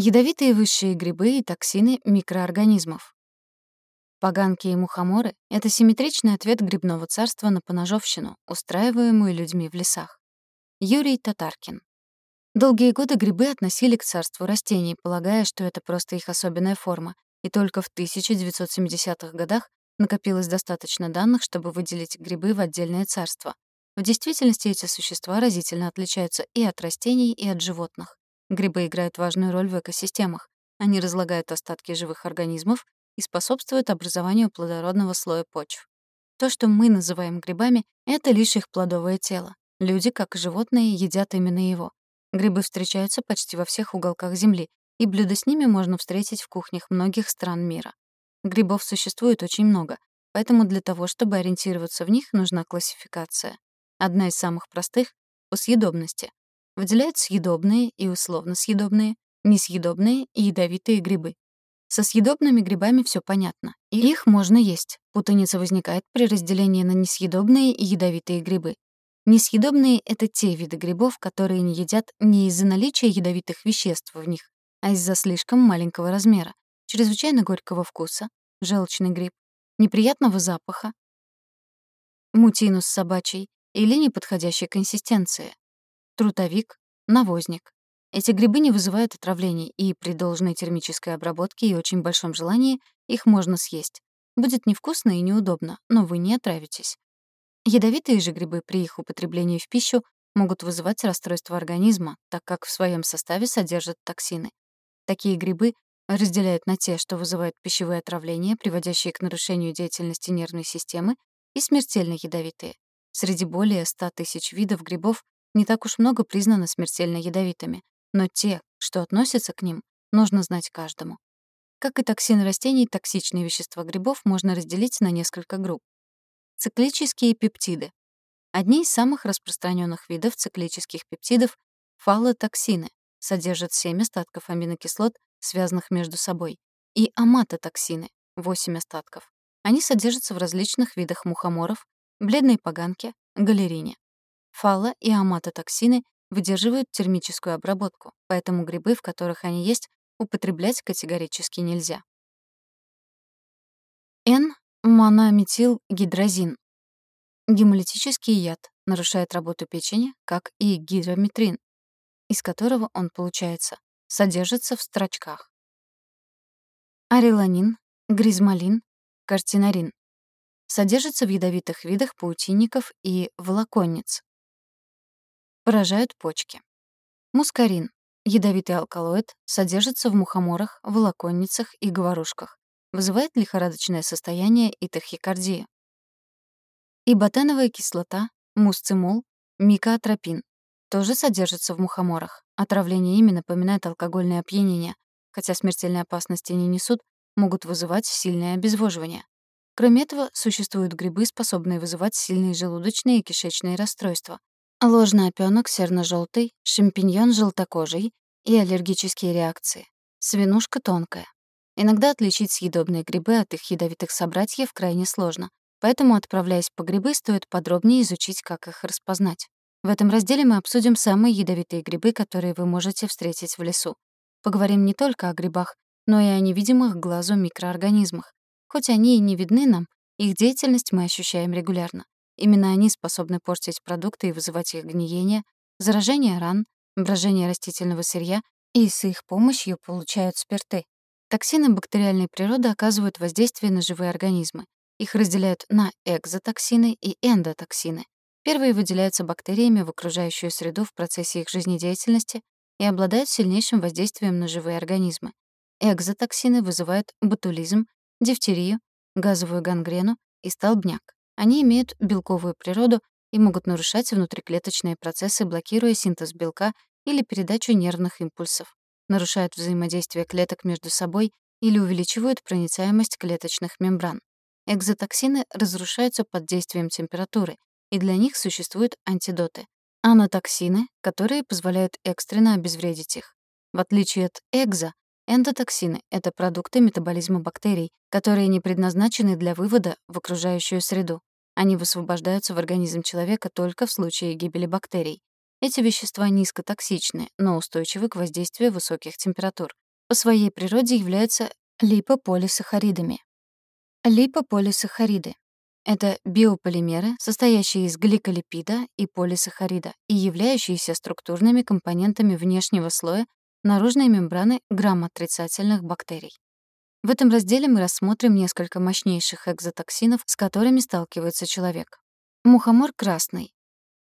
Ядовитые высшие грибы и токсины микроорганизмов. Поганки и мухоморы — это симметричный ответ грибного царства на поножовщину, устраиваемую людьми в лесах. Юрий Татаркин. Долгие годы грибы относили к царству растений, полагая, что это просто их особенная форма, и только в 1970-х годах накопилось достаточно данных, чтобы выделить грибы в отдельное царство. В действительности эти существа разительно отличаются и от растений, и от животных. Грибы играют важную роль в экосистемах. Они разлагают остатки живых организмов и способствуют образованию плодородного слоя почв. То, что мы называем грибами, это лишь их плодовое тело. Люди, как и животные, едят именно его. Грибы встречаются почти во всех уголках Земли, и блюда с ними можно встретить в кухнях многих стран мира. Грибов существует очень много, поэтому для того, чтобы ориентироваться в них, нужна классификация. Одна из самых простых — по съедобности. Выделяют съедобные и условно съедобные, несъедобные и ядовитые грибы. Со съедобными грибами все понятно. И их можно есть. Путаница возникает при разделении на несъедобные и ядовитые грибы. Несъедобные — это те виды грибов, которые не едят не из-за наличия ядовитых веществ в них, а из-за слишком маленького размера, чрезвычайно горького вкуса, желчный гриб, неприятного запаха, мутинус собачий или неподходящей консистенции, трутовик, навозник. Эти грибы не вызывают отравлений, и при должной термической обработке и очень большом желании их можно съесть. Будет невкусно и неудобно, но вы не отравитесь. Ядовитые же грибы при их употреблении в пищу могут вызывать расстройство организма, так как в своем составе содержат токсины. Такие грибы разделяют на те, что вызывают пищевые отравления, приводящие к нарушению деятельности нервной системы, и смертельно ядовитые. Среди более 100 тысяч видов грибов не так уж много признано смертельно ядовитыми, но те, что относятся к ним, нужно знать каждому. Как и токсины растений, токсичные вещества грибов можно разделить на несколько групп. Циклические пептиды. Одни из самых распространенных видов циклических пептидов — фалотоксины, содержат 7 остатков аминокислот, связанных между собой, и аматотоксины — 8 остатков. Они содержатся в различных видах мухоморов, бледной поганке, галерине. Фало- и аматотоксины выдерживают термическую обработку, поэтому грибы, в которых они есть, употреблять категорически нельзя. Н-монометилгидрозин. Гемолитический яд нарушает работу печени, как и гидрометрин, из которого он получается, содержится в строчках. Ареланин, гризмалин, картинарин. Содержится в ядовитых видах паутинников и волоконниц, поражают почки. Мускарин — ядовитый алкалоид, содержится в мухоморах, волоконницах и говорушках. Вызывает лихорадочное состояние и тахикардию. Иботеновая кислота, мусцимол, микоатропин тоже содержится в мухоморах. Отравление ими напоминает алкогольное опьянение, хотя смертельной опасности не несут, могут вызывать сильное обезвоживание. Кроме этого, существуют грибы, способные вызывать сильные желудочные и кишечные расстройства, ложный опёнок серно-жёлтый, шампиньон желтокожий и аллергические реакции. Свинушка тонкая. Иногда отличить съедобные грибы от их ядовитых собратьев крайне сложно, поэтому, отправляясь по грибы, стоит подробнее изучить, как их распознать. В этом разделе мы обсудим самые ядовитые грибы, которые вы можете встретить в лесу. Поговорим не только о грибах, но и о невидимых глазу микроорганизмах. Хоть они и не видны нам, их деятельность мы ощущаем регулярно. Именно они способны портить продукты и вызывать их гниение, заражение ран, брожение растительного сырья, и с их помощью получают спирты. Токсины бактериальной природы оказывают воздействие на живые организмы. Их разделяют на экзотоксины и эндотоксины. Первые выделяются бактериями в окружающую среду в процессе их жизнедеятельности и обладают сильнейшим воздействием на живые организмы. Экзотоксины вызывают ботулизм, дифтерию, газовую гангрену и столбняк. Они имеют белковую природу и могут нарушать внутриклеточные процессы, блокируя синтез белка или передачу нервных импульсов, нарушают взаимодействие клеток между собой или увеличивают проницаемость клеточных мембран. Экзотоксины разрушаются под действием температуры, и для них существуют антидоты — анатоксины, которые позволяют экстренно обезвредить их. В отличие от экзо, Эндотоксины — это продукты метаболизма бактерий, которые не предназначены для вывода в окружающую среду. Они высвобождаются в организм человека только в случае гибели бактерий. Эти вещества низкотоксичны, но устойчивы к воздействию высоких температур. по своей природе являются липополисахаридами. Липополисахариды — это биополимеры, состоящие из гликолипида и полисахарида и являющиеся структурными компонентами внешнего слоя наружной мембраны грамм-отрицательных бактерий. В этом разделе мы рассмотрим несколько мощнейших экзотоксинов, с которыми сталкивается человек. Мухомор красный.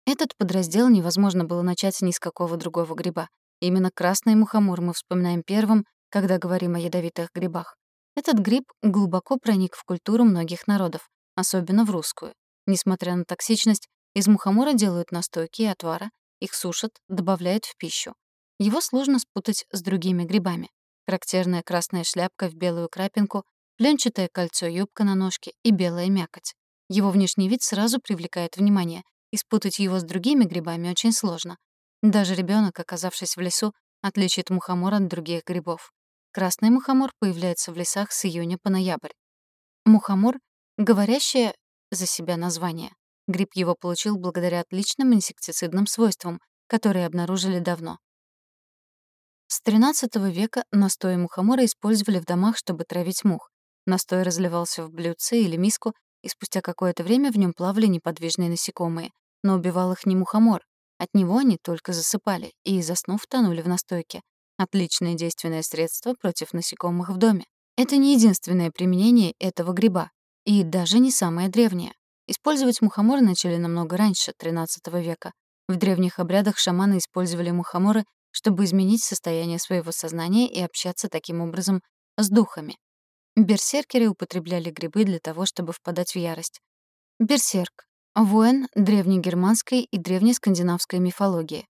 Этот подраздел невозможно было начать ни с какого другого гриба. Именно красный мухомор мы вспоминаем первым, когда говорим о ядовитых грибах. Этот гриб глубоко проник в культуру многих народов, особенно в русскую. Несмотря на токсичность, из мухомора делают настойки и отвара, их сушат, добавляют в пищу. Его сложно спутать с другими грибами. Характерная красная шляпка в белую крапинку, пленчатое кольцо юбка на ножке и белая мякоть. Его внешний вид сразу привлекает внимание, и спутать его с другими грибами очень сложно. Даже ребенок, оказавшись в лесу, отличит мухомор от других грибов. Красный мухомор появляется в лесах с июня по ноябрь. Мухомор — говорящее за себя название. Гриб его получил благодаря отличным инсектицидным свойствам, которые обнаружили давно. С XIII века настой мухомора использовали в домах, чтобы травить мух. Настой разливался в блюдце или миску, и спустя какое-то время в нем плавали неподвижные насекомые. Но убивал их не мухомор. От него они только засыпали и, заснув, тонули в настойке. Отличное действенное средство против насекомых в доме. Это не единственное применение этого гриба. И даже не самое древнее. Использовать мухомор начали намного раньше, XIII века. В древних обрядах шаманы использовали мухоморы чтобы изменить состояние своего сознания и общаться таким образом с духами. Берсеркеры употребляли грибы для того, чтобы впадать в ярость. Берсерк — воин древнегерманской и древнескандинавской мифологии.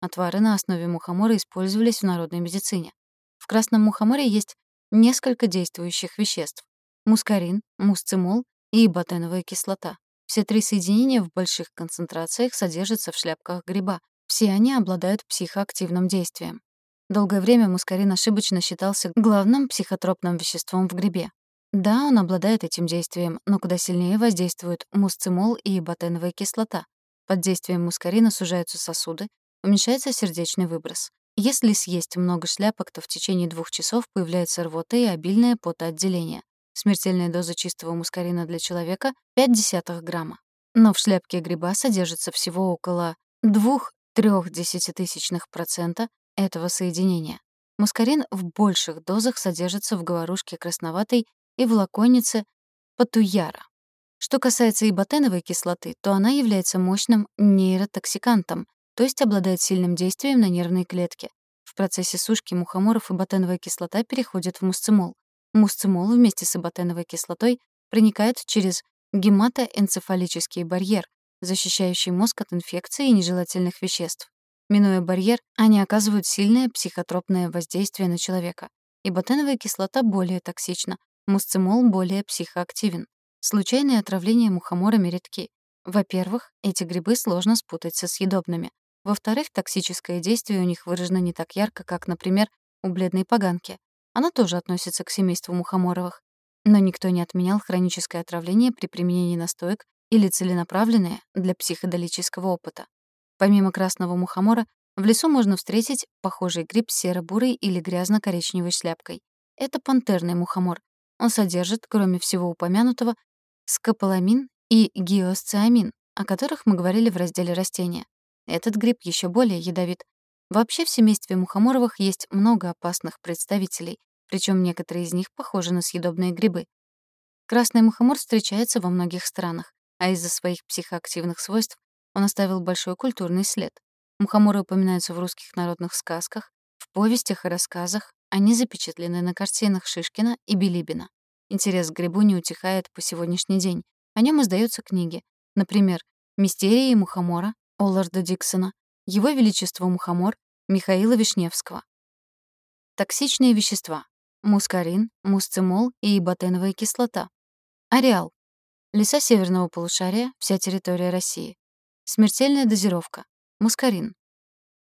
Отвары на основе мухомора использовались в народной медицине. В красном мухоморе есть несколько действующих веществ — мускарин, мусцимол и ботеновая кислота. Все три соединения в больших концентрациях содержатся в шляпках гриба, все они обладают психоактивным действием. Долгое время мускарин ошибочно считался главным психотропным веществом в грибе. Да, он обладает этим действием, но куда сильнее воздействуют мусцимол и ботеновая кислота. Под действием мускарина сужаются сосуды, уменьшается сердечный выброс. Если съесть много шляпок, то в течение двух часов появляется рвота и обильное потоотделение. Смертельная доза чистого мускарина для человека — 0,5 грамма. Но в шляпке гриба содержится всего около 2 трех десятитысячных процента этого соединения. Мускарин в больших дозах содержится в говорушке красноватой и в лаконице патуяра. Что касается иботеновой кислоты, то она является мощным нейротоксикантом, то есть обладает сильным действием на нервные клетки. В процессе сушки мухоморов иботеновая кислота переходит в мусцимол. Мусцимол вместе с иботеновой кислотой проникает через гематоэнцефалический барьер, защищающий мозг от инфекций и нежелательных веществ. Минуя барьер, они оказывают сильное психотропное воздействие на человека. И ботеновая кислота более токсична, мусцимол более психоактивен. Случайные отравления мухоморами редки. Во-первых, эти грибы сложно спутать со съедобными. Во-вторых, токсическое действие у них выражено не так ярко, как, например, у бледной поганки. Она тоже относится к семейству мухоморовых. Но никто не отменял хроническое отравление при применении настоек или целенаправленные для психоделического опыта. Помимо красного мухомора, в лесу можно встретить похожий гриб серо-бурой или грязно-коричневой шляпкой. Это пантерный мухомор. Он содержит, кроме всего упомянутого, скополамин и гиосциамин, о которых мы говорили в разделе растения. Этот гриб еще более ядовит. Вообще в семействе мухоморовых есть много опасных представителей, причем некоторые из них похожи на съедобные грибы. Красный мухомор встречается во многих странах а из-за своих психоактивных свойств он оставил большой культурный след. Мухоморы упоминаются в русских народных сказках, в повестях и рассказах, они запечатлены на картинах Шишкина и Билибина. Интерес к грибу не утихает по сегодняшний день. О нем издаются книги. Например, «Мистерии мухомора» Олларда Диксона, «Его Величество мухомор» Михаила Вишневского. Токсичные вещества. Мускарин, мусцимол и ботеновая кислота. Ареал. Леса северного полушария, вся территория России. Смертельная дозировка. Мускарин.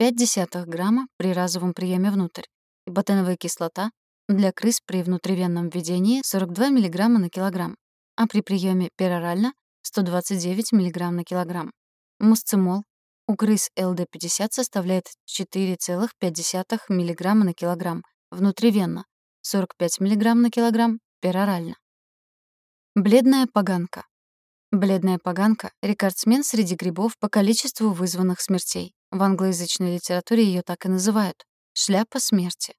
0,5 грамма при разовом приеме внутрь. И кислота для крыс при внутривенном введении 42 мг на килограмм, а при приеме перорально 129 мг на килограмм. Мусцимол. у крыс ЛД-50 составляет 4,5 мг на килограмм внутривенно, 45 мг на килограмм перорально. Бледная поганка. Бледная поганка — рекордсмен среди грибов по количеству вызванных смертей. В англоязычной литературе ее так и называют — «шляпа смерти».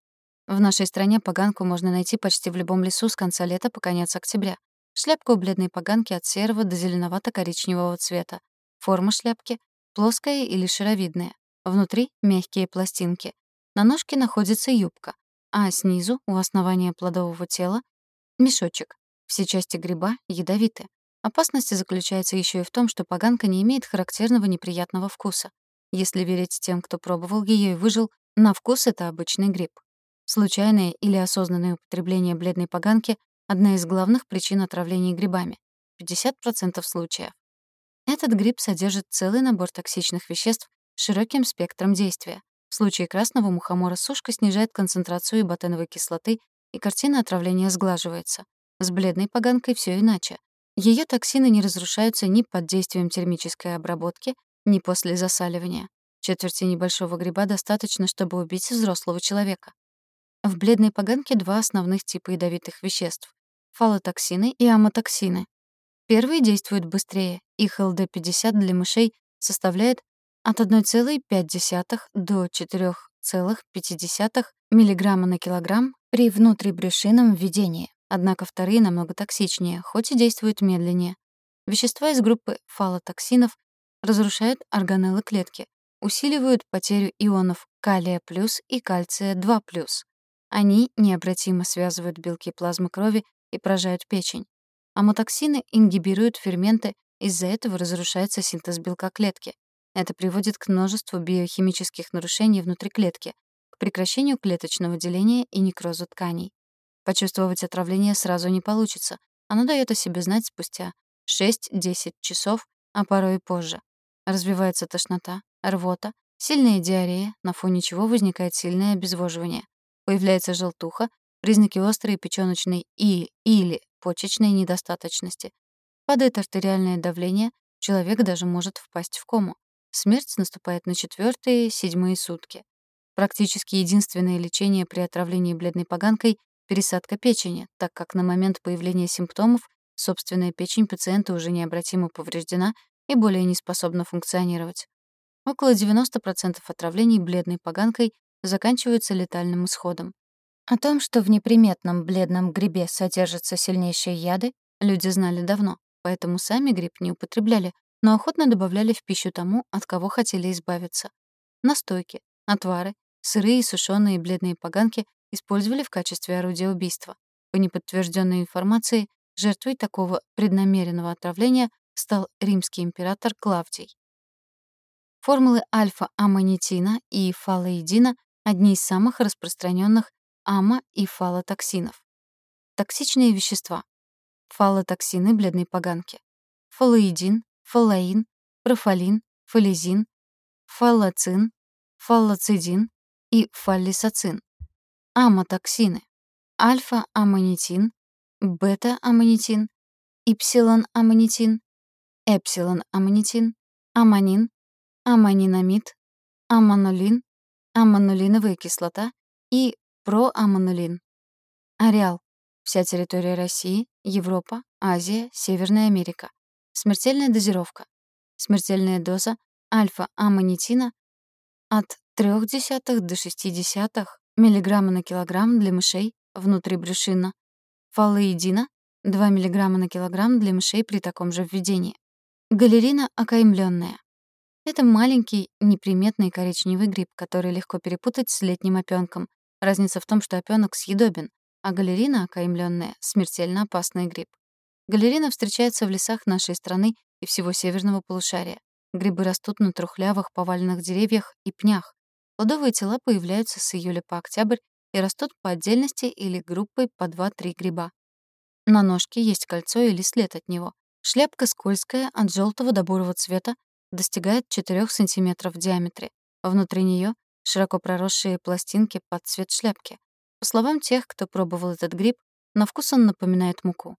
В нашей стране поганку можно найти почти в любом лесу с конца лета по конец октября. Шляпка у бледной поганки от серого до зеленовато-коричневого цвета. Форма шляпки — плоская или шаровидная. Внутри — мягкие пластинки. На ножке находится юбка, а снизу, у основания плодового тела, — мешочек. Все части гриба ядовиты. Опасность заключается еще и в том, что поганка не имеет характерного неприятного вкуса. Если верить тем, кто пробовал ее и выжил, на вкус это обычный гриб. Случайное или осознанное употребление бледной поганки — одна из главных причин отравления грибами. 50% случаев. Этот гриб содержит целый набор токсичных веществ с широким спектром действия. В случае красного мухомора сушка снижает концентрацию иботеновой кислоты, и картина отравления сглаживается. С бледной поганкой все иначе. Ее токсины не разрушаются ни под действием термической обработки, ни после засаливания. Четверти небольшого гриба достаточно, чтобы убить взрослого человека. В бледной поганке два основных типа ядовитых веществ — фалотоксины и амотоксины. Первые действуют быстрее. Их ЛД-50 для мышей составляет от 1,5 до 4,5 мг на килограмм при внутрибрюшинном введении. Однако вторые намного токсичнее, хоть и действуют медленнее. Вещества из группы фалотоксинов разрушают органеллы клетки, усиливают потерю ионов калия плюс и кальция 2 плюс. Они необратимо связывают белки плазмы крови и поражают печень. Амотоксины ингибируют ферменты, из-за этого разрушается синтез белка клетки. Это приводит к множеству биохимических нарушений внутри клетки, к прекращению клеточного деления и некрозу тканей. Почувствовать отравление сразу не получится. Оно дает о себе знать спустя 6-10 часов, а порой и позже. Развивается тошнота, рвота, сильная диарея, на фоне чего возникает сильное обезвоживание. Появляется желтуха, признаки острой печёночной и или почечной недостаточности. Падает артериальное давление, человек даже может впасть в кому. Смерть наступает на четвёртые, седьмые сутки. Практически единственное лечение при отравлении бледной поганкой пересадка печени, так как на момент появления симптомов собственная печень пациента уже необратимо повреждена и более не способна функционировать. Около 90% отравлений бледной поганкой заканчиваются летальным исходом. О том, что в неприметном бледном грибе содержатся сильнейшие яды, люди знали давно, поэтому сами гриб не употребляли, но охотно добавляли в пищу тому, от кого хотели избавиться. Настойки, отвары, сырые и сушеные бледные поганки использовали в качестве орудия убийства. По неподтвержденной информации, жертвой такого преднамеренного отравления стал римский император Клавдий. Формулы альфа-аммонитина и фалоидина — одни из самых распространенных ама- и фалотоксинов. Токсичные вещества. Фалотоксины бледной поганки. Фалоидин, фалоин, профалин, фализин, фаллоцин, фаллоцидин и фаллисоцин. Амотоксины. Альфа-аммонитин, бета-аммонитин, ипсилон-аммонитин, эпсилон-аммонитин, аммонин, аммонинамид, аммонолин, аммонулиновая кислота и проаммонулин. Ареал. Вся территория России, Европа, Азия, Северная Америка. Смертельная дозировка. Смертельная доза альфа-аммонитина от 0,3 до 0,6 мг на килограмм для мышей внутрибрюшинно. Фалоидина 2 мг на килограмм для мышей при таком же введении. Галерина окаймленная. Это маленький, неприметный коричневый гриб, который легко перепутать с летним опёнком. Разница в том, что опёнок съедобен, а галерина окаймленная — смертельно опасный гриб. Галерина встречается в лесах нашей страны и всего северного полушария. Грибы растут на трухлявых поваленных деревьях и пнях. Плодовые тела появляются с июля по октябрь и растут по отдельности или группой по 2-3 гриба. На ножке есть кольцо или след от него. Шляпка скользкая, от желтого до бурого цвета, достигает 4 см в диаметре. Внутри нее широко проросшие пластинки под цвет шляпки. По словам тех, кто пробовал этот гриб, на вкус он напоминает муку.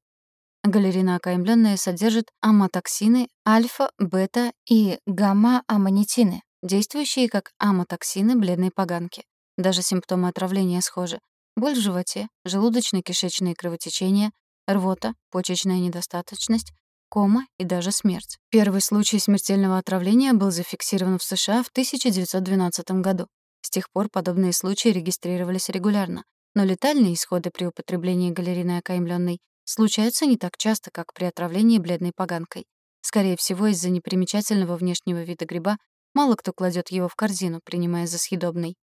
галерина окаймленная содержит амотоксины альфа, бета и гамма-аммонитины, действующие как амотоксины бледной поганки. Даже симптомы отравления схожи. Боль в животе, желудочно-кишечные кровотечения, рвота, почечная недостаточность, кома и даже смерть. Первый случай смертельного отравления был зафиксирован в США в 1912 году. С тех пор подобные случаи регистрировались регулярно, но летальные исходы при употреблении галерины окаймленной случаются не так часто, как при отравлении бледной поганкой. Скорее всего, из-за непримечательного внешнего вида гриба мало кто кладет его в корзину, принимая за съедобный.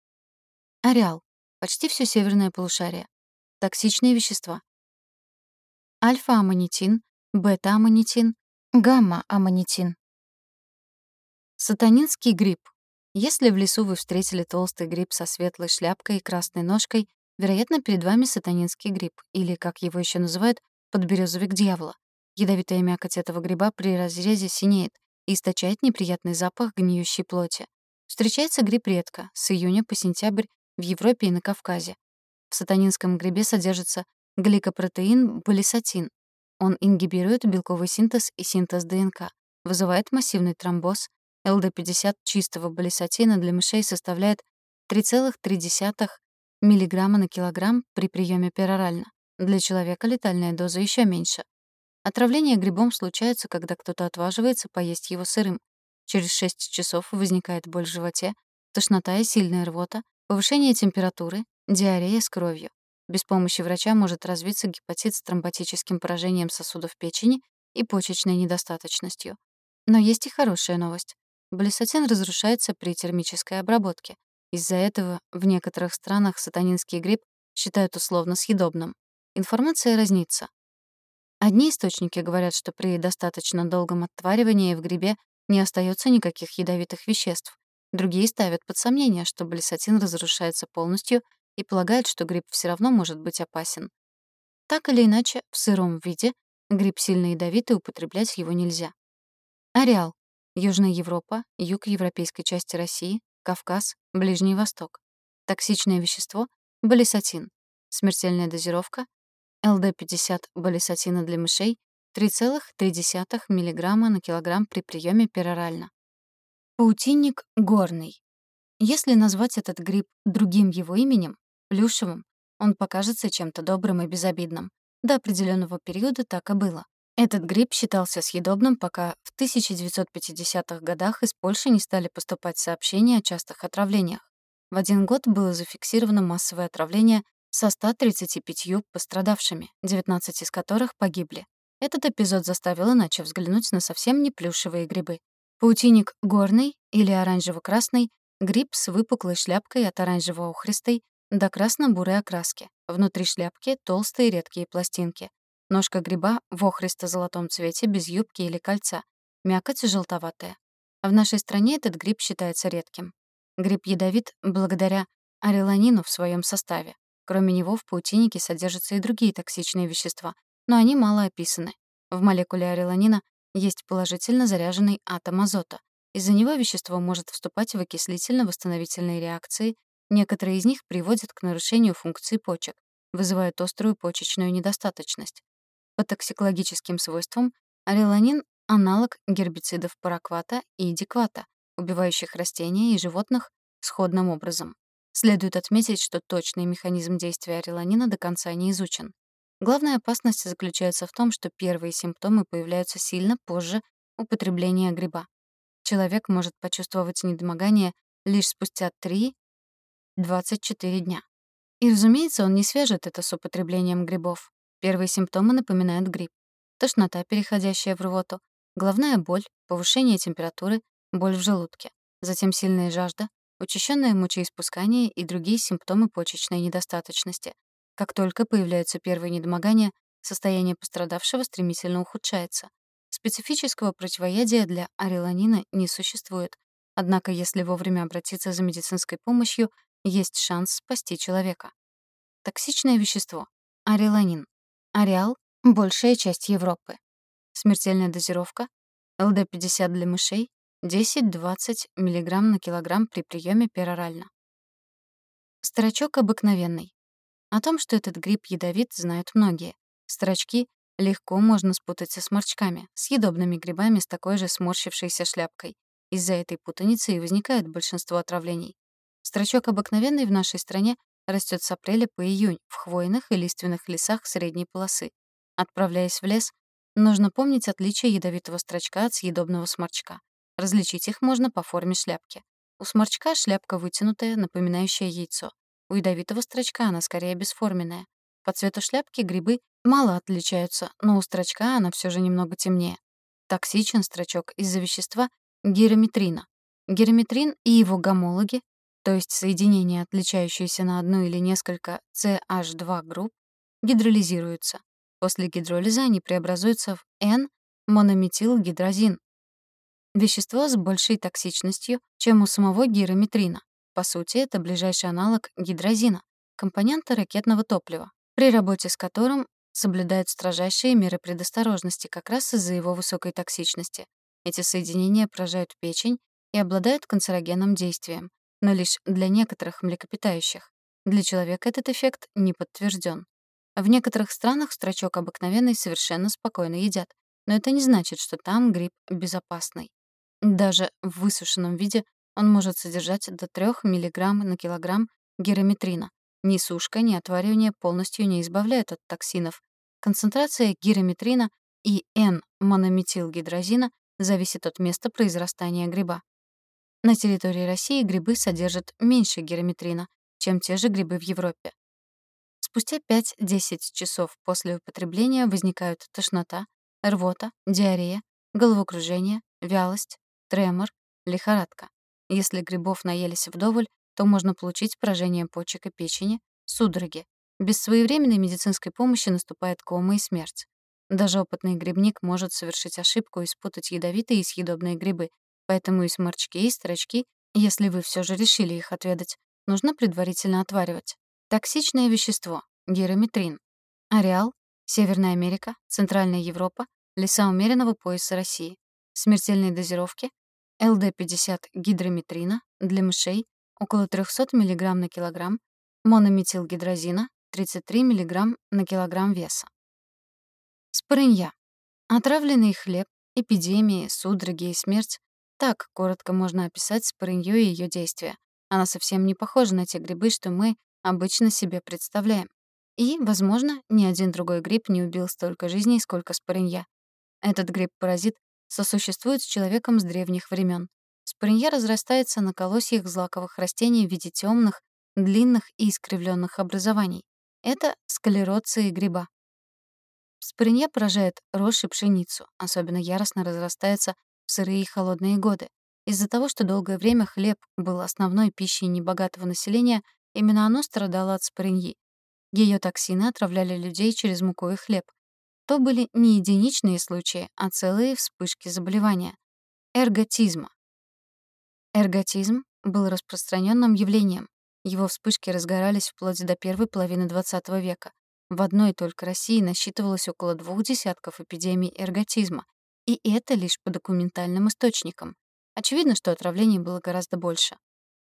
Ареал. Почти все северное полушарие. Токсичные вещества. Альфа-аммонитин, бета-аммонитин, гамма-аммонитин. Сатанинский гриб. Если в лесу вы встретили толстый гриб со светлой шляпкой и красной ножкой, вероятно, перед вами сатанинский гриб, или, как его еще называют, подберезовик дьявола. Ядовитая мякоть этого гриба при разрезе синеет и источает неприятный запах гниющей плоти. Встречается гриб редко, с июня по сентябрь в Европе и на Кавказе. В сатанинском грибе содержится гликопротеин балисатин. Он ингибирует белковый синтез и синтез ДНК, вызывает массивный тромбоз. ЛД-50 чистого балисатина для мышей составляет 3,3 мг на килограмм при приеме перорально. Для человека летальная доза еще меньше. Отравление грибом случается, когда кто-то отваживается поесть его сырым. Через 6 часов возникает боль в животе, тошнота и сильная рвота, повышение температуры, диарея с кровью. Без помощи врача может развиться гепатит с тромботическим поражением сосудов печени и почечной недостаточностью. Но есть и хорошая новость. Блисатин разрушается при термической обработке. Из-за этого в некоторых странах сатанинский гриб считают условно съедобным. Информация разнится. Одни источники говорят, что при достаточно долгом отваривании в грибе не остается никаких ядовитых веществ. Другие ставят под сомнение, что блисатин разрушается полностью и полагают, что гриб все равно может быть опасен. Так или иначе, в сыром виде гриб сильно ядовитый, употреблять его нельзя. Ареал. Южная Европа, юг европейской части России, Кавказ, Ближний Восток. Токсичное вещество — балисатин. Смертельная дозировка — ЛД-50 балисатина для мышей 3,3 мг на килограмм при приеме перорально. Паутинник горный. Если назвать этот гриб другим его именем, плюшевым, он покажется чем-то добрым и безобидным. До определенного периода так и было. Этот гриб считался съедобным, пока в 1950-х годах из Польши не стали поступать сообщения о частых отравлениях. В один год было зафиксировано массовое отравление со 135 пострадавшими, 19 из которых погибли. Этот эпизод заставил иначе взглянуть на совсем не плюшевые грибы. Паутинник горный или оранжево-красный — гриб с выпуклой шляпкой от оранжево-охристой до красно-бурой окраски. Внутри шляпки — толстые редкие пластинки. Ножка гриба в охристо-золотом цвете, без юбки или кольца. Мякоть желтоватая. В нашей стране этот гриб считается редким. Гриб ядовит благодаря ареланину в своем составе. Кроме него в паутиннике содержатся и другие токсичные вещества, но они мало описаны. В молекуле ареланина есть положительно заряженный атом азота. Из-за него вещество может вступать в окислительно-восстановительные реакции, некоторые из них приводят к нарушению функции почек, вызывают острую почечную недостаточность. По токсикологическим свойствам ареланин — аналог гербицидов параквата и диквата, убивающих растения и животных сходным образом. Следует отметить, что точный механизм действия ареланина до конца не изучен. Главная опасность заключается в том, что первые симптомы появляются сильно позже употребления гриба. Человек может почувствовать недомогание лишь спустя 3-24 дня. И, разумеется, он не свяжет это с употреблением грибов. Первые симптомы напоминают грипп. Тошнота, переходящая в рвоту, головная боль, повышение температуры, боль в желудке, затем сильная жажда, учащенное мочеиспускание и другие симптомы почечной недостаточности. Как только появляются первые недомогания, состояние пострадавшего стремительно ухудшается. Специфического противоядия для ареланина не существует. Однако, если вовремя обратиться за медицинской помощью, есть шанс спасти человека. Токсичное вещество. Ареланин. Ареал — большая часть Европы. Смертельная дозировка — ЛД-50 для мышей 10-20 мг на килограмм при приеме перорально. Строчок обыкновенный. О том, что этот гриб ядовит, знают многие. Строчки легко можно спутать со сморчками, съедобными грибами с такой же сморщившейся шляпкой. Из-за этой путаницы и возникает большинство отравлений. Строчок обыкновенный в нашей стране растет с апреля по июнь в хвойных и лиственных лесах средней полосы. Отправляясь в лес, нужно помнить отличие ядовитого строчка от съедобного сморчка. Различить их можно по форме шляпки. У сморчка шляпка вытянутая, напоминающая яйцо. У ядовитого строчка она скорее бесформенная. По цвету шляпки грибы мало отличаются, но у строчка она все же немного темнее. Токсичен строчок из-за вещества гирометрина. Гирометрин и его гомологи, то есть соединения, отличающиеся на одну или несколько CH2 групп, гидролизируются. После гидролиза они преобразуются в N-монометилгидрозин, вещество с большей токсичностью, чем у самого гирометрина. По сути, это ближайший аналог гидрозина, компонента ракетного топлива, при работе с которым соблюдают строжайшие меры предосторожности как раз из-за его высокой токсичности. Эти соединения поражают печень и обладают канцерогенным действием, но лишь для некоторых млекопитающих. Для человека этот эффект не подтвержден. В некоторых странах строчок обыкновенный совершенно спокойно едят, но это не значит, что там гриб безопасный. Даже в высушенном виде он может содержать до 3 мг на килограмм гирометрина. Ни сушка, ни отваривание полностью не избавляют от токсинов. Концентрация гирометрина и N-монометилгидрозина зависит от места произрастания гриба. На территории России грибы содержат меньше гирометрина, чем те же грибы в Европе. Спустя 5-10 часов после употребления возникают тошнота, рвота, диарея, головокружение, вялость, тремор, лихорадка. Если грибов наелись вдоволь, то можно получить поражение почек и печени, судороги. Без своевременной медицинской помощи наступает кома и смерть. Даже опытный грибник может совершить ошибку и спутать ядовитые и съедобные грибы, поэтому и сморчки, и строчки, если вы все же решили их отведать, нужно предварительно отваривать. Токсичное вещество — гирометрин. Ареал — Северная Америка, Центральная Европа, леса умеренного пояса России. Смертельные дозировки ЛД-50 гидрометрина для мышей около 300 мг на килограмм, монометилгидрозина 33 мг на килограмм веса. Спорынья. Отравленный хлеб, эпидемии, судороги и смерть — так коротко можно описать спорынью и ее действия. Она совсем не похожа на те грибы, что мы обычно себе представляем. И, возможно, ни один другой гриб не убил столько жизней, сколько спорынья. Этот гриб-паразит сосуществует с человеком с древних времен. Спринья разрастается на колосьях злаковых растений в виде темных, длинных и искривленных образований. Это склероции гриба. Спринья поражает рожь и пшеницу, особенно яростно разрастается в сырые и холодные годы. Из-за того, что долгое время хлеб был основной пищей небогатого населения, именно оно страдало от сприньи. Ее токсины отравляли людей через муку и хлеб, то были не единичные случаи, а целые вспышки заболевания — эрготизма. Эрготизм был распространенным явлением. Его вспышки разгорались вплоть до первой половины XX века. В одной только России насчитывалось около двух десятков эпидемий эрготизма, и это лишь по документальным источникам. Очевидно, что отравлений было гораздо больше.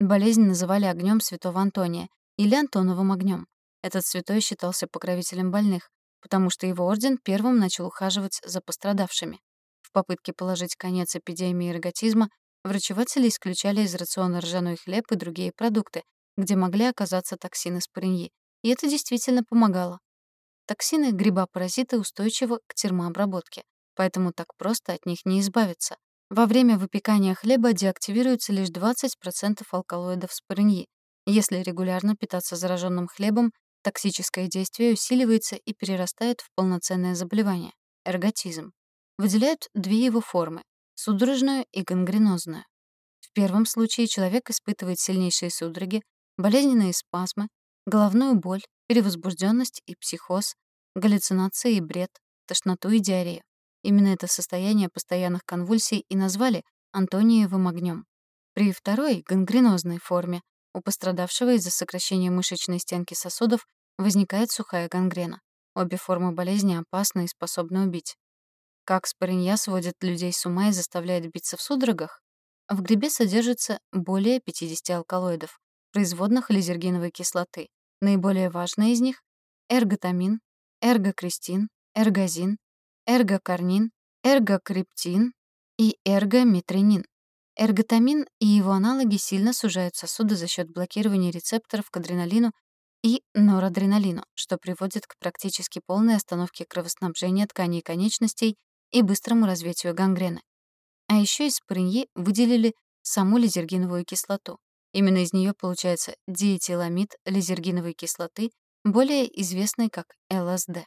Болезнь называли огнем святого Антония или Антоновым огнем. Этот святой считался покровителем больных, потому что его орден первым начал ухаживать за пострадавшими. В попытке положить конец эпидемии эрготизма врачеватели исключали из рациона ржаной хлеб и другие продукты, где могли оказаться токсины спориньи, и это действительно помогало. Токсины гриба-паразиты устойчивы к термообработке, поэтому так просто от них не избавиться. Во время выпекания хлеба деактивируется лишь 20% алкалоидов спориньи. Если регулярно питаться зараженным хлебом, Токсическое действие усиливается и перерастает в полноценное заболевание — эрготизм. Выделяют две его формы — судорожную и гангренозную. В первом случае человек испытывает сильнейшие судороги, болезненные спазмы, головную боль, перевозбужденность и психоз, галлюцинации и бред, тошноту и диарею. Именно это состояние постоянных конвульсий и назвали Антониевым огнем. При второй, гангренозной форме, у пострадавшего из-за сокращения мышечной стенки сосудов возникает сухая гангрена. Обе формы болезни опасны и способны убить. Как споринья сводит людей с ума и заставляет биться в судорогах? В грибе содержится более 50 алкалоидов, производных лизергиновой кислоты. Наиболее важные из них — эрготамин, эргокристин, эргозин, эргокарнин, эргокриптин и эргометринин. Эрготамин и его аналоги сильно сужают сосуды за счет блокирования рецепторов к адреналину и норадреналину, что приводит к практически полной остановке кровоснабжения тканей конечностей и быстрому развитию гангрены. А еще из спориньи выделили саму лизергиновую кислоту. Именно из нее получается диэтиламид лизергиновой кислоты, более известный как ЛСД.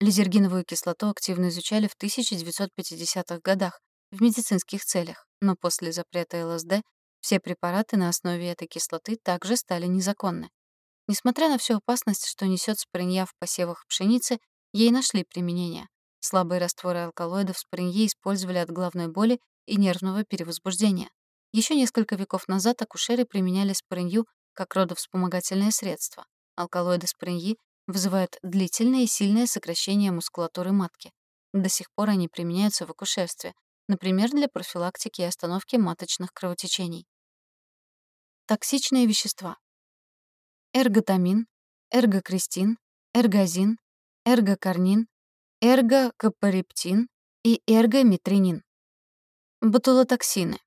Лизергиновую кислоту активно изучали в 1950-х годах в медицинских целях, но после запрета ЛСД все препараты на основе этой кислоты также стали незаконны. Несмотря на всю опасность, что несет споринья в посевах пшеницы, ей нашли применение. Слабые растворы алкалоидов спориньи использовали от головной боли и нервного перевозбуждения. Еще несколько веков назад акушеры применяли споринью как родовспомогательное средство. Алкалоиды спориньи вызывают длительное и сильное сокращение мускулатуры матки. До сих пор они применяются в акушерстве, например, для профилактики и остановки маточных кровотечений. Токсичные вещества. Эрготамин, эргокристин, эргозин, эргокарнин, эргокапариптин и эргометринин. Ботулотоксины.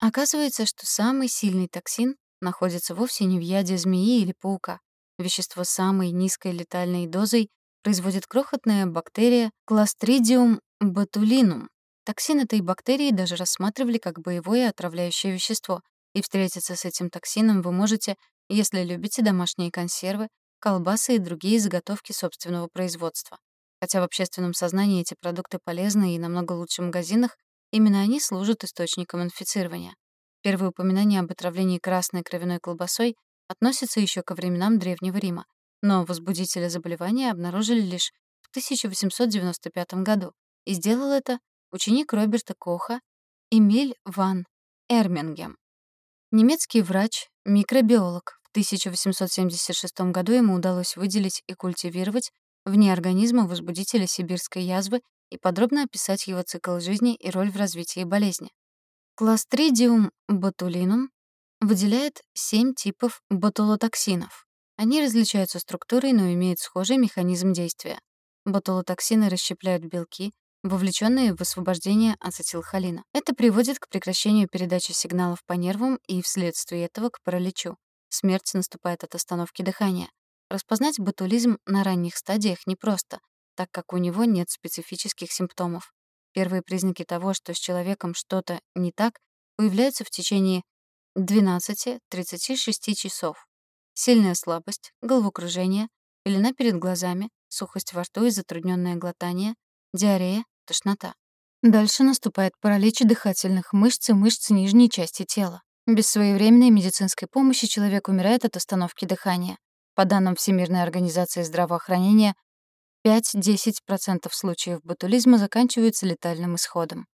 Оказывается, что самый сильный токсин находится вовсе не в яде змеи или паука. Вещество с самой низкой летальной дозой производит крохотная бактерия Clostridium botulinum. Токсин этой бактерии даже рассматривали как боевое отравляющее вещество, и встретиться с этим токсином вы можете, если любите домашние консервы, колбасы и другие заготовки собственного производства. Хотя в общественном сознании эти продукты полезны и намного лучше в магазинах, именно они служат источником инфицирования. Первые упоминания об отравлении красной кровяной колбасой относятся еще ко временам Древнего Рима, но возбудителя заболевания обнаружили лишь в 1895 году, и сделал это ученик Роберта Коха Эмиль ван Эрмингем. Немецкий врач, микробиолог. В 1876 году ему удалось выделить и культивировать вне организма возбудителя сибирской язвы и подробно описать его цикл жизни и роль в развитии болезни. Кластридиум ботулинум выделяет семь типов ботулотоксинов. Они различаются структурой, но имеют схожий механизм действия. Ботулотоксины расщепляют белки, вовлеченные в освобождение ацетилхолина. Это приводит к прекращению передачи сигналов по нервам и вследствие этого к параличу. Смерть наступает от остановки дыхания. Распознать ботулизм на ранних стадиях непросто, так как у него нет специфических симптомов. Первые признаки того, что с человеком что-то не так, появляются в течение 12-36 часов. Сильная слабость, головокружение, пелена перед глазами, сухость во рту и затрудненное глотание, диарея, тошнота. Дальше наступает паралич дыхательных мышц и мышц нижней части тела. Без своевременной медицинской помощи человек умирает от остановки дыхания. По данным Всемирной организации здравоохранения, 5-10% случаев ботулизма заканчиваются летальным исходом.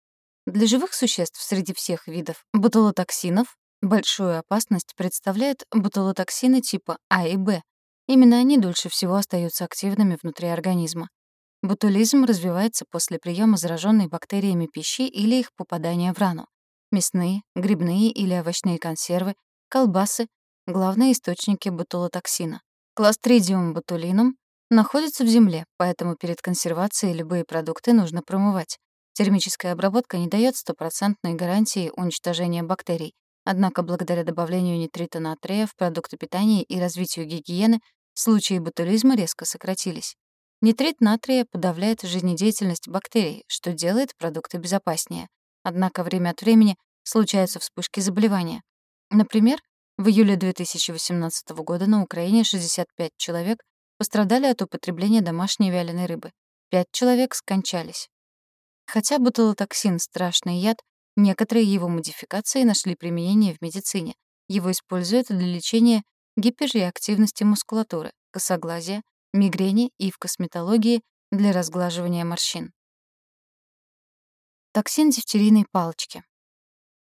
Для живых существ среди всех видов ботулотоксинов большую опасность представляют ботулотоксины типа А и Б. Именно они дольше всего остаются активными внутри организма. Ботулизм развивается после приема зараженной бактериями пищи или их попадания в рану. Мясные, грибные или овощные консервы, колбасы — главные источники ботулотоксина. Кластридиум ботулинум находится в земле, поэтому перед консервацией любые продукты нужно промывать. Термическая обработка не дает стопроцентной гарантии уничтожения бактерий, однако благодаря добавлению нитрита натрия в продукты питания и развитию гигиены случаи ботулизма резко сократились. Нитрит натрия подавляет жизнедеятельность бактерий, что делает продукты безопаснее. Однако время от времени случаются вспышки заболевания. Например, в июле 2018 года на Украине 65 человек пострадали от употребления домашней вяленой рыбы. Пять человек скончались. Хотя ботулотоксин — страшный яд, некоторые его модификации нашли применение в медицине. Его используют для лечения гиперреактивности мускулатуры, косоглазия, мигрени и в косметологии для разглаживания морщин. Токсин дифтерийной палочки.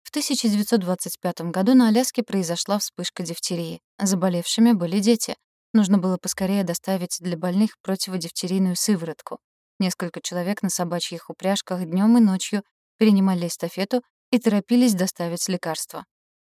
В 1925 году на Аляске произошла вспышка дифтерии. Заболевшими были дети. Нужно было поскорее доставить для больных противодифтерийную сыворотку. Несколько человек на собачьих упряжках днем и ночью перенимали эстафету и торопились доставить лекарства.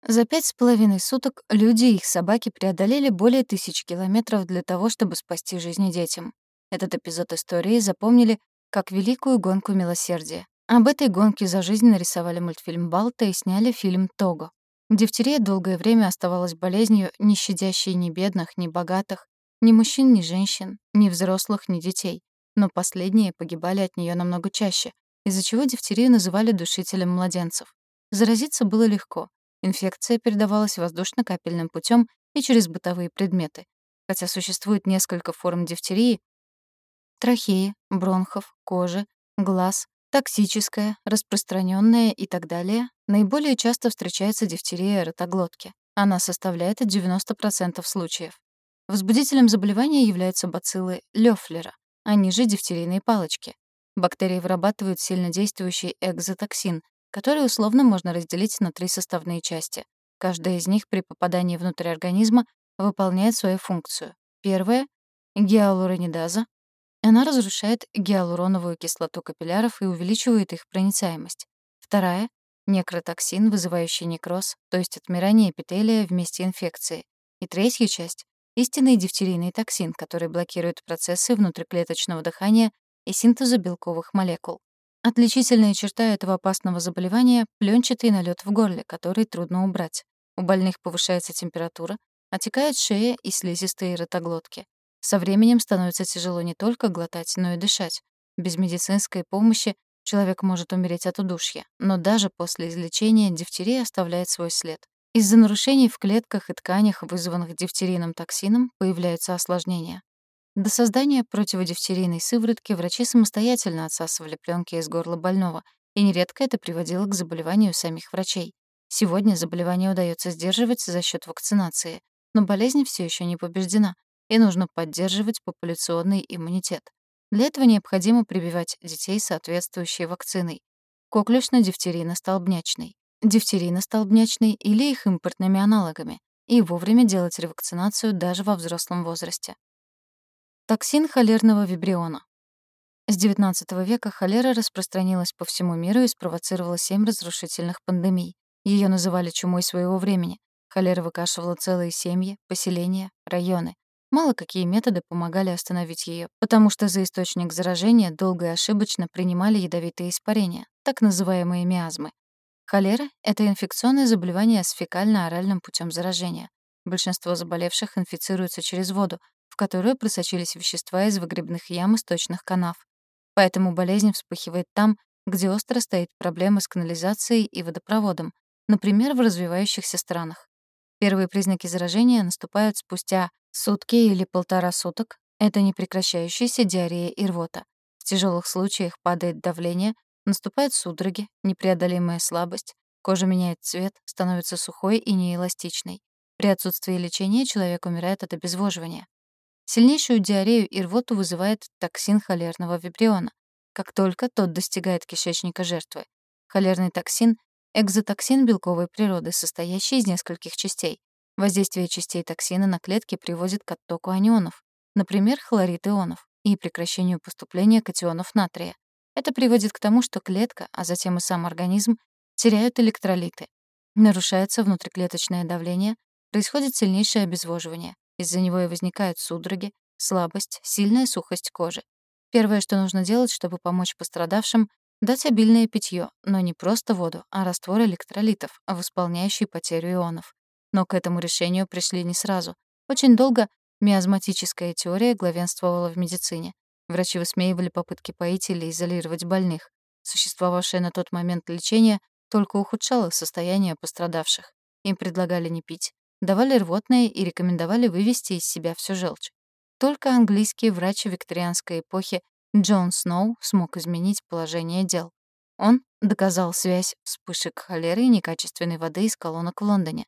За пять с половиной суток люди и их собаки преодолели более тысячи километров для того, чтобы спасти жизни детям. Этот эпизод истории запомнили как великую гонку милосердия. Об этой гонке за жизнь нарисовали мультфильм «Балта» и сняли фильм «Того». Дифтерия долгое время оставалась болезнью, не щадящей ни бедных, ни богатых, ни мужчин, ни женщин, ни взрослых, ни детей. Но последние погибали от нее намного чаще, из-за чего дифтерию называли душителем младенцев. Заразиться было легко. Инфекция передавалась воздушно-капельным путем и через бытовые предметы. Хотя существует несколько форм дифтерии — трахеи, бронхов, кожи, глаз, токсическая, распространенная и так далее, наиболее часто встречается дифтерия ротоглотки. Она составляет 90% случаев. Возбудителем заболевания являются бациллы Лёфлера, они же дифтерийные палочки. Бактерии вырабатывают сильнодействующий экзотоксин, который условно можно разделить на три составные части. Каждая из них при попадании внутрь организма выполняет свою функцию. Первая — гиалуронидаза. Она разрушает гиалуроновую кислоту капилляров и увеличивает их проницаемость. Вторая — некротоксин, вызывающий некроз, то есть отмирание эпителия вместе инфекции. И третья часть — истинный дифтерийный токсин, который блокирует процессы внутриклеточного дыхания и синтеза белковых молекул. Отличительная черта этого опасного заболевания — пленчатый налет в горле, который трудно убрать. У больных повышается температура, отекает шея и слизистые ротоглотки. Со временем становится тяжело не только глотать, но и дышать. Без медицинской помощи человек может умереть от удушья, но даже после излечения дифтерия оставляет свой след. Из-за нарушений в клетках и тканях, вызванных дифтерийным токсином, появляются осложнения. До создания противодифтерийной сыворотки врачи самостоятельно отсасывали пленки из горла больного, и нередко это приводило к заболеванию самих врачей. Сегодня заболевание удается сдерживать за счет вакцинации, но болезнь все еще не побеждена, и нужно поддерживать популяционный иммунитет. Для этого необходимо прививать детей соответствующей вакциной. Коклюшно-дифтерийно-столбнячной, дифтерийно-столбнячной или их импортными аналогами, и вовремя делать ревакцинацию даже во взрослом возрасте. Токсин холерного вибриона. С XIX века холера распространилась по всему миру и спровоцировала семь разрушительных пандемий. Ее называли чумой своего времени. Холера выкашивала целые семьи, поселения, районы. Мало какие методы помогали остановить ее, потому что за источник заражения долго и ошибочно принимали ядовитые испарения, так называемые миазмы. Холера — это инфекционное заболевание с фекально-оральным путем заражения. Большинство заболевших инфицируются через воду, которую просочились вещества из выгребных ям и сточных канав. Поэтому болезнь вспыхивает там, где остро стоит проблема с канализацией и водопроводом, например, в развивающихся странах. Первые признаки заражения наступают спустя сутки или полтора суток. Это непрекращающаяся диарея и рвота. В тяжелых случаях падает давление, наступают судороги, непреодолимая слабость, кожа меняет цвет, становится сухой и неэластичной. При отсутствии лечения человек умирает от обезвоживания. Сильнейшую диарею и рвоту вызывает токсин холерного вибриона, как только тот достигает кишечника жертвы. Холерный токсин — экзотоксин белковой природы, состоящий из нескольких частей. Воздействие частей токсина на клетки приводит к оттоку анионов, например, хлорид ионов, и прекращению поступления катионов натрия. Это приводит к тому, что клетка, а затем и сам организм, теряют электролиты. Нарушается внутриклеточное давление, происходит сильнейшее обезвоживание. Из-за него и возникают судороги, слабость, сильная сухость кожи. Первое, что нужно делать, чтобы помочь пострадавшим, дать обильное питье, но не просто воду, а раствор электролитов, восполняющий потерю ионов. Но к этому решению пришли не сразу. Очень долго миазматическая теория главенствовала в медицине. Врачи высмеивали попытки поить или изолировать больных. Существовавшее на тот момент лечение только ухудшало состояние пострадавших. Им предлагали не пить, давали рвотное и рекомендовали вывести из себя всю желчь. Только английский врач викторианской эпохи Джон Сноу смог изменить положение дел. Он доказал связь вспышек холеры и некачественной воды из колонок в Лондоне.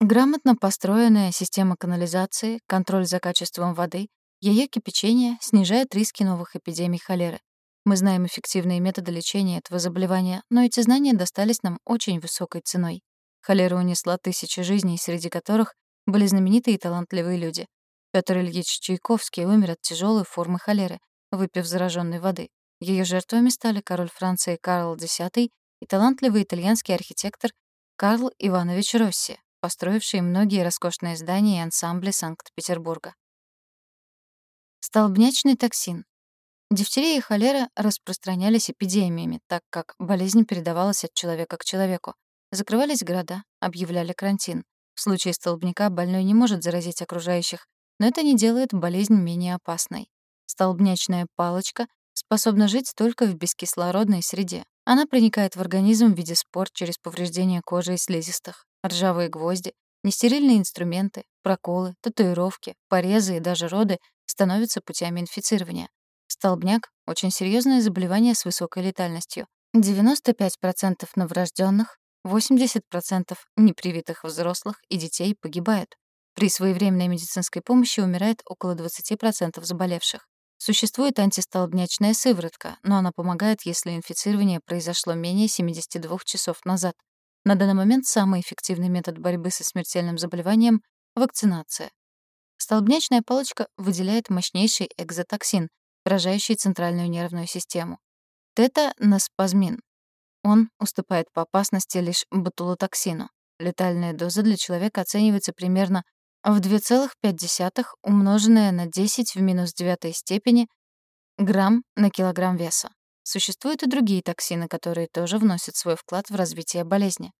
Грамотно построенная система канализации, контроль за качеством воды, ее кипячение снижает риски новых эпидемий холеры. Мы знаем эффективные методы лечения этого заболевания, но эти знания достались нам очень высокой ценой. Холера унесла тысячи жизней, среди которых были знаменитые и талантливые люди. Петр Ильич Чайковский умер от тяжелой формы холеры, выпив зараженной воды. Ее жертвами стали король Франции Карл X и талантливый итальянский архитектор Карл Иванович Росси, построивший многие роскошные здания и ансамбли Санкт-Петербурга. Столбнячный токсин. Дифтерия и холера распространялись эпидемиями, так как болезнь передавалась от человека к человеку. Закрывались города, объявляли карантин. В случае столбняка больной не может заразить окружающих, но это не делает болезнь менее опасной. Столбнячная палочка способна жить только в бескислородной среде. Она проникает в организм в виде спор через повреждение кожи и слизистых, ржавые гвозди, нестерильные инструменты, проколы, татуировки, порезы и даже роды становятся путями инфицирования. Столбняк — очень серьезное заболевание с высокой летальностью. 95% новорожденных, 80% непривитых взрослых и детей погибают. При своевременной медицинской помощи умирает около 20% заболевших. Существует антистолбнячная сыворотка, но она помогает, если инфицирование произошло менее 72 часов назад. На данный момент самый эффективный метод борьбы со смертельным заболеванием — вакцинация. Столбнячная палочка выделяет мощнейший экзотоксин, поражающий центральную нервную систему. Тета-наспазмин. Он уступает по опасности лишь ботулотоксину. Летальная доза для человека оценивается примерно в 2,5 умноженное на 10 в минус 9 степени грамм на килограмм веса. Существуют и другие токсины, которые тоже вносят свой вклад в развитие болезни.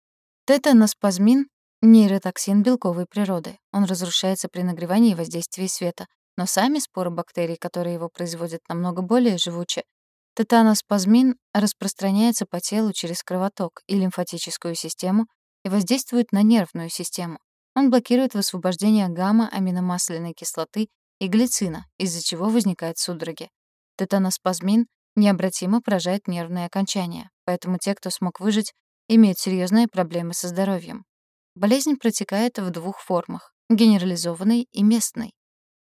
Тетанаспазмин — нейротоксин белковой природы. Он разрушается при нагревании и воздействии света. Но сами споры бактерий, которые его производят, намного более живучи. Тетанаспазмин распространяется по телу через кровоток и лимфатическую систему и воздействует на нервную систему. Он блокирует высвобождение гамма-аминомасляной кислоты и глицина, из-за чего возникают судороги. Тетаноспазмин необратимо поражает нервные окончания, поэтому те, кто смог выжить, имеют серьезные проблемы со здоровьем. Болезнь протекает в двух формах — генерализованной и местной.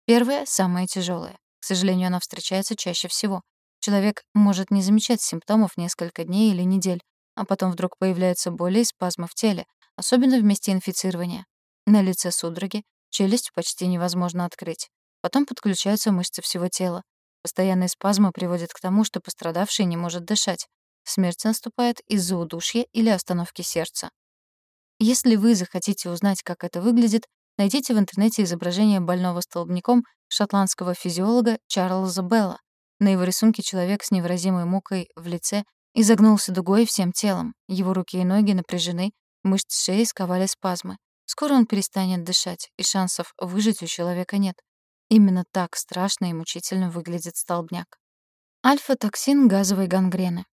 Первая — самая тяжелая. К сожалению, она встречается чаще всего. Человек может не замечать симптомов несколько дней или недель, а потом вдруг появляются боли и спазмы в теле, особенно в месте инфицирования. На лице судороги, челюсть почти невозможно открыть. Потом подключаются мышцы всего тела. Постоянные спазмы приводят к тому, что пострадавший не может дышать. Смерть наступает из-за удушья или остановки сердца. Если вы захотите узнать, как это выглядит, найдите в интернете изображение больного столбняком шотландского физиолога Чарльза Белла. На его рисунке человек с невыразимой мукой в лице изогнулся дугой всем телом. Его руки и ноги напряжены, мышцы шеи сковали спазмы. Скоро он перестанет дышать, и шансов выжить у человека нет. Именно так страшно и мучительно выглядит столбняк. Альфа-токсин газовой гангрены.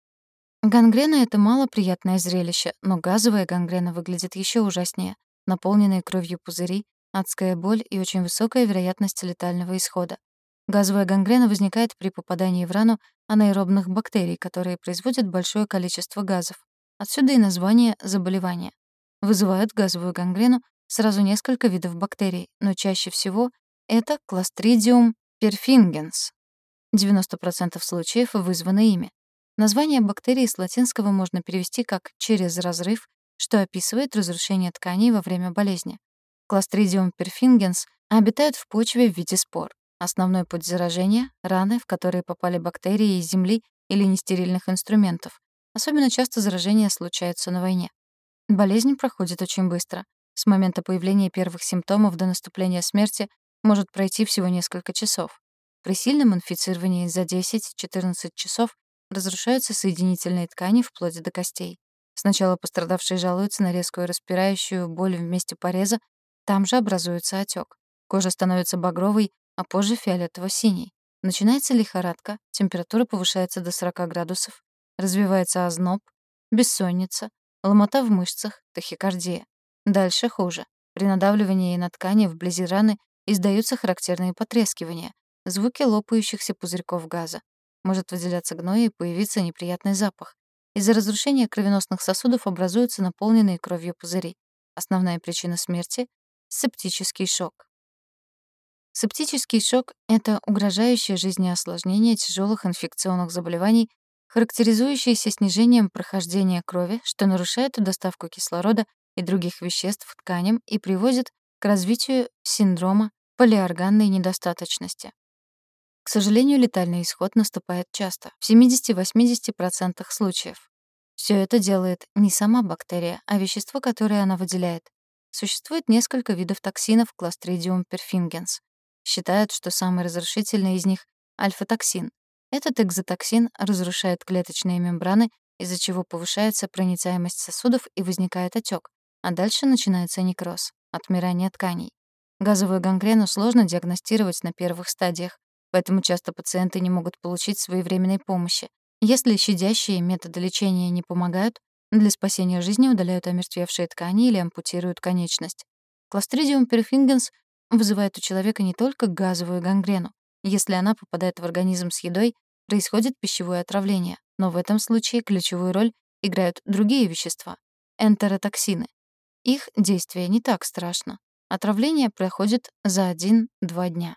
Гангрена — это малоприятное зрелище, но газовая гангрена выглядит еще ужаснее. Наполненные кровью пузыри, адская боль и очень высокая вероятность летального исхода. Газовая гангрена возникает при попадании в рану анаэробных бактерий, которые производят большое количество газов. Отсюда и название заболевания. Вызывают газовую гангрену сразу несколько видов бактерий, но чаще всего это Clostridium perfringens. 90% случаев вызваны ими. Название бактерии с латинского можно перевести как «через разрыв», что описывает разрушение тканей во время болезни. Clostridium perfringens обитают в почве в виде спор. Основной путь заражения — раны, в которые попали бактерии из земли или нестерильных инструментов. Особенно часто заражения случаются на войне. Болезнь проходит очень быстро. С момента появления первых симптомов до наступления смерти может пройти всего несколько часов. При сильном инфицировании за 10-14 часов разрушаются соединительные ткани вплоть до костей. Сначала пострадавшие жалуются на резкую распирающую боль в месте пореза, там же образуется отек. Кожа становится багровой, а позже фиолетово-синей. Начинается лихорадка, температура повышается до 40 градусов, развивается озноб, бессонница, ломота в мышцах, тахикардия. Дальше хуже. При надавливании на ткани вблизи раны издаются характерные потрескивания, звуки лопающихся пузырьков газа. Может выделяться гной и появиться неприятный запах. Из-за разрушения кровеносных сосудов образуются наполненные кровью пузыри. Основная причина смерти — септический шок. Септический шок — это угрожающее жизни осложнение тяжелых инфекционных заболеваний, характеризующееся снижением прохождения крови, что нарушает доставку кислорода и других веществ тканям и приводит к развитию синдрома полиорганной недостаточности. К сожалению, летальный исход наступает часто, в 70-80% случаев. Все это делает не сама бактерия, а вещество, которое она выделяет. Существует несколько видов токсинов Clostridium perfringens. Считают, что самый разрушительный из них — альфа-токсин. Этот экзотоксин разрушает клеточные мембраны, из-за чего повышается проницаемость сосудов и возникает отек, а дальше начинается некроз — отмирание тканей. Газовую гангрену сложно диагностировать на первых стадиях, поэтому часто пациенты не могут получить своевременной помощи. Если щадящие методы лечения не помогают, для спасения жизни удаляют омертвевшие ткани или ампутируют конечность. Clostridium perfringens вызывает у человека не только газовую гангрену. Если она попадает в организм с едой, происходит пищевое отравление, но в этом случае ключевую роль играют другие вещества — энтеротоксины. Их действие не так страшно. Отравление проходит за 1-2 дня.